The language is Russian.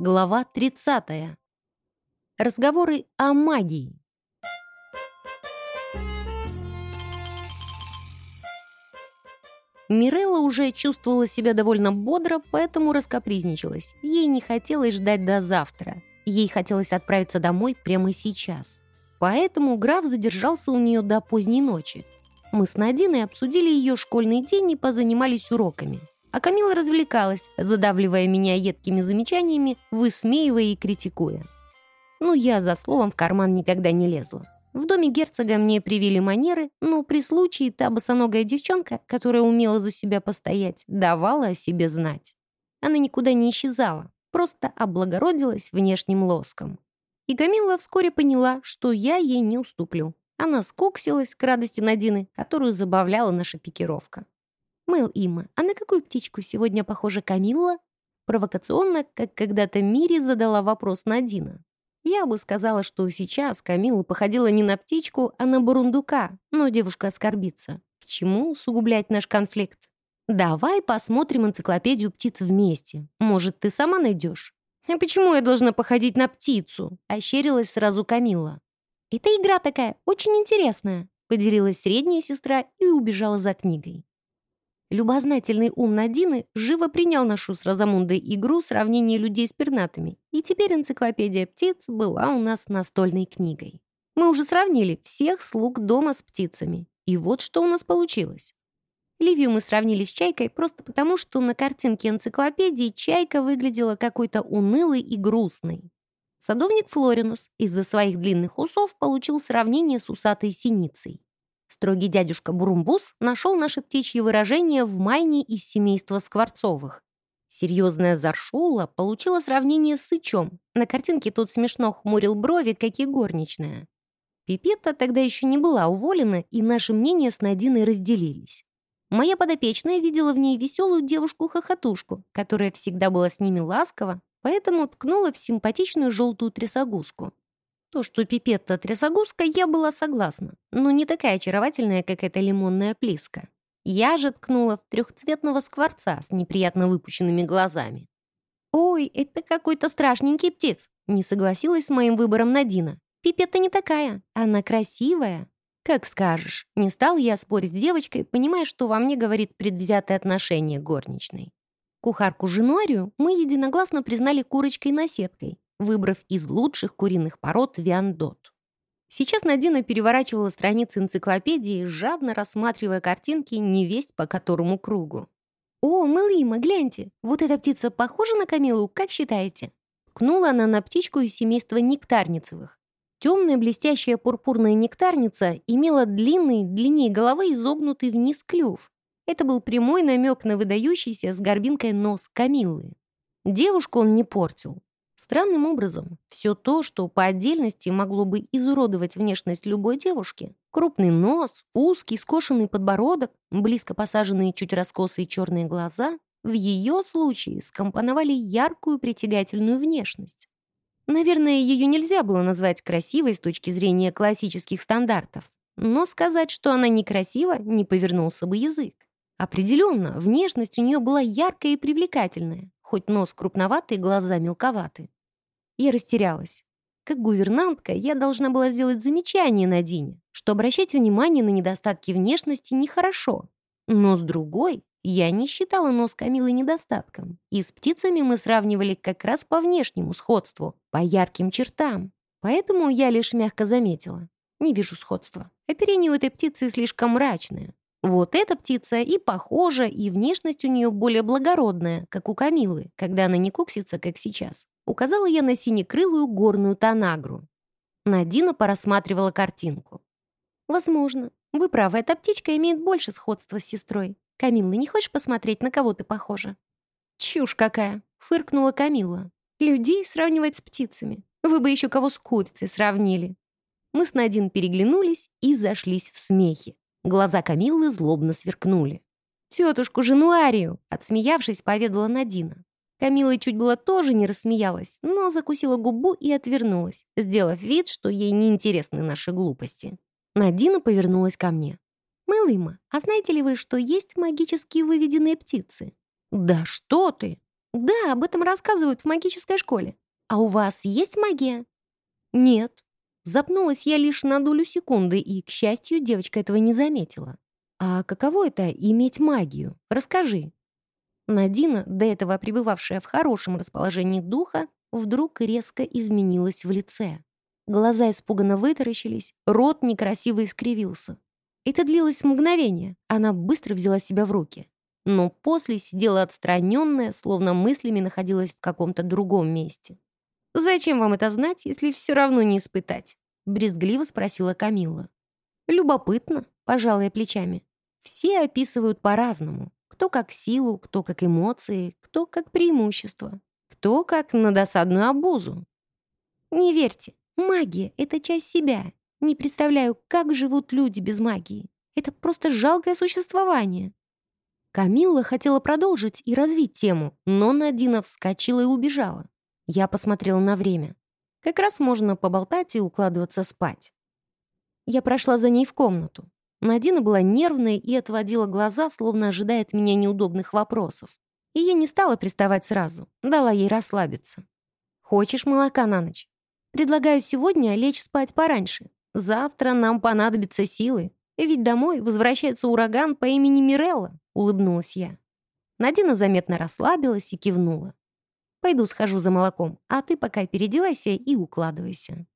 Глава 30. Разговоры о магии. Мирелла уже чувствовала себя довольно бодро, поэтому раскопризничалась. Ей не хотелось ждать до завтра. Ей хотелось отправиться домой прямо сейчас. Поэтому граф задержался у нее до поздней ночи. Мы с Надиной обсудили ее школьный день и позанимались уроками. А Камила развлекалась, задавливая меня едкими замечаниями, высмеивая и критикуя. Ну, я за словом в карман никогда не лезла. В доме герцога мне привили манеры, но при случае та босоногая девчонка, которая умела за себя постоять, давала о себе знать. Она никуда не исчезала, просто облагородилась внешним лоском. И Камила вскоре поняла, что я ей не уступлю. Она скуксилась к радости Надины, которую забавляла наша пикировка. «Мэл Има, а на какую птичку сегодня похожа Камилла?» Провокационно, как когда-то Мири задала вопрос Надина. Я бы сказала, что сейчас Камилла походила не на птичку, а на бурундука, но девушка оскорбится. К чему усугублять наш конфликт? Давай посмотрим энциклопедию птиц вместе. Может, ты сама найдешь? А почему я должна походить на птицу? Ощерилась сразу Камилла. Это игра такая, очень интересная, поделилась средняя сестра и убежала за книгой. Любознательный ум Надины живо принял нашу с Розамундой игру сравнения людей с пернатыми, и теперь энциклопедия птиц была у нас настольной книгой. Мы уже сравнили всех слуг дома с птицами, и вот что у нас получилось. Ливию мы сравнили с чайкой просто потому, что на картинке энциклопедии чайка выглядела какой-то унылой и грустной. Садовник Флоринус из-за своих длинных усов получил сравнение с усатой синицей. Строгий дядюшка Бурумбус нашел наше птичье выражение в майне из семейства Скворцовых. Серьезная Заршула получила сравнение с Сычом. На картинке тот смешно хмурил брови, как и горничная. Пипетта тогда еще не была уволена, и наши мнения с Надиной разделились. Моя подопечная видела в ней веселую девушку-хохотушку, которая всегда была с ними ласкова, поэтому ткнула в симпатичную желтую трясогузку. То, что пипетта трясогузка, я была согласна, но не такая очаровательная, как эта лимонная плиска. Я же ткнула в трехцветного скворца с неприятно выпущенными глазами. «Ой, это какой-то страшненький птиц!» Не согласилась с моим выбором Надина. «Пипетта не такая, она красивая». «Как скажешь». Не стал я спорить с девочкой, понимая, что во мне говорит предвзятое отношение горничной. Кухарку Женуарию мы единогласно признали курочкой-наседкой, выбрав из лучших куриных пород Виандот. Сейчас Надина переворачивала страницы энциклопедии, жадно рассматривая картинки невесть по которому кругу. «О, Мелима, гляньте, вот эта птица похожа на Камилу, как считаете?» Ткнула она на птичку из семейства нектарницевых. Темная блестящая пурпурная нектарница имела длинный, длиннее головы изогнутый вниз клюв. Это был прямой намек на выдающийся с горбинкой нос Камиллы. Девушку он не портил. Странным образом, все то, что по отдельности могло бы изуродовать внешность любой девушки, крупный нос, узкий скошенный подбородок, близко посаженные чуть раскосые черные глаза, в ее случае скомпоновали яркую притягательную внешность. Наверное, ее нельзя было назвать красивой с точки зрения классических стандартов, но сказать, что она некрасива, не повернулся бы язык. Определенно, внешность у нее была яркая и привлекательная, хоть нос крупноватый, глаза мелковаты. Я растерялась. Как гувернантка я должна была сделать замечание на Дине, что обращать внимание на недостатки внешности нехорошо. Но с другой, я не считала нос Камилы недостатком. И с птицами мы сравнивали как раз по внешнему сходству, по ярким чертам. Поэтому я лишь мягко заметила. Не вижу сходства. Оперение у этой птицы слишком мрачное. Вот эта птица и похожа, и внешность у нее более благородная, как у Камилы, когда она не куксится, как сейчас. Указала я на синекрылую горную танагру. Надина порассматривала картинку. «Возможно. Вы правы, эта птичка имеет больше сходства с сестрой. Камилла, не хочешь посмотреть, на кого ты похожа?» «Чушь какая!» — фыркнула Камилла. «Людей сравнивать с птицами. Вы бы еще кого с курицей сравнили». Мы с Надин переглянулись и зашлись в смехе. Глаза Камиллы злобно сверкнули. «Тетушку Жануарию!» — отсмеявшись, поведала Надина. Камила чуть было тоже не рассмеялась, но закусила губу и отвернулась, сделав вид, что ей неинтересны наши глупости. Надина повернулась ко мне. «Мэлыма, а знаете ли вы, что есть магически выведенные птицы?» «Да что ты!» Да, об этом рассказывают в магической школе. А у вас есть магия? Нет. Запнулась я лишь на долю секунды, и, к счастью, девочка этого не заметила. А каково это — иметь магию? Расскажи. Надина, до этого пребывавшая в хорошем расположении духа, вдруг резко изменилась в лице. Глаза испуганно вытаращились, рот некрасиво искривился. Это длилось мгновение. Она быстро взяла себя в руки. Но после сидела отстраненная, словно мыслями находилась в каком-то другом месте. «Зачем вам это знать, если все равно не испытать?» Брезгливо спросила Камилла. «Любопытно», — пожалуй, плечами. «Все описывают по-разному. Кто как силу, кто как эмоции, кто как преимущество, кто как на досадную обузу. Не верьте, магия — это часть себя, не представляю, как живут люди без магии. Это просто жалкое существование». Камилла хотела продолжить и развить тему, но Надина вскочила и убежала. Я посмотрела на время. Как раз можно поболтать и укладываться спать. Я прошла за ней в комнату. Надина была нервной и отводила глаза, словно ожидает меня неудобных вопросов. И я не стала приставать сразу, дала ей расслабиться. «Хочешь молока на ночь? Предлагаю сегодня лечь спать пораньше. Завтра нам понадобятся силы. Ведь домой возвращается ураган по имени Мирелла», — улыбнулась я. Надина заметно расслабилась и кивнула. «Пойду схожу за молоком, а ты пока переодевайся и укладывайся».